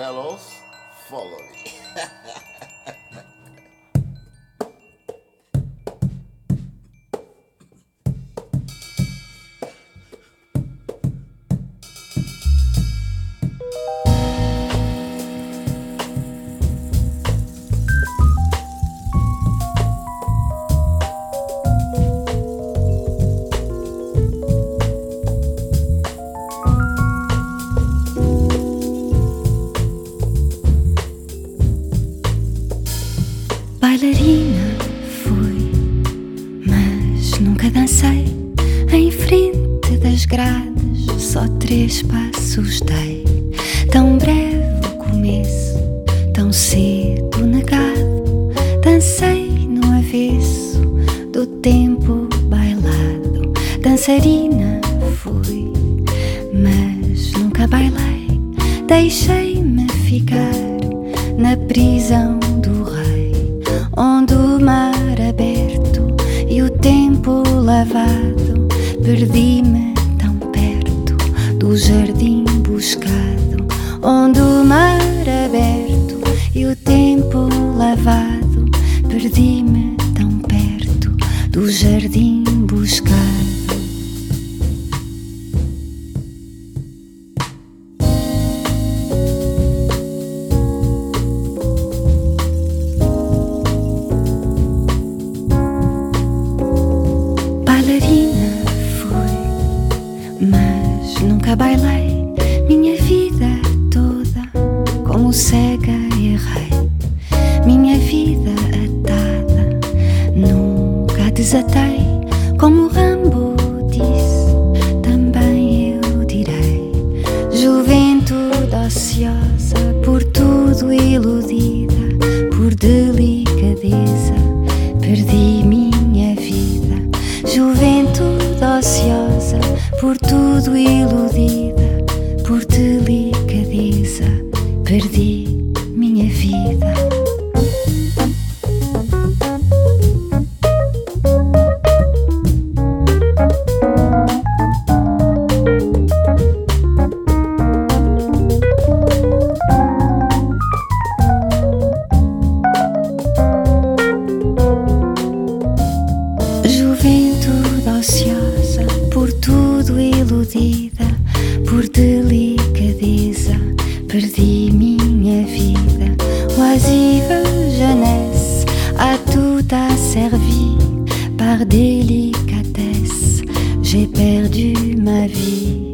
fellows, follow me. grades. Só três passos dei. Tão breve o começo, tão cedo negado. Dancei no avesso do tempo bailado. Dançarina fui, mas nunca bailei. Deixei-me ficar na prisão do rei, onde o mar aberto e o tempo lavado perdi-me do jardim buscado, onde o mar aberto e o tempo lavado perdi-me tão perto do jardim buscado. Minha vida toda como cega errei. Minha vida atada nunca desatei como Rambo disse, também eu direi. Juventude ociosa, por tudo iludida, por delicadeza, perdi minha vida. Juventude ociosa, por tudo iludida, por delicadeza, perdi Oisive jeunesse, à tout a servi, par délicatesse, j'ai perdu ma vie.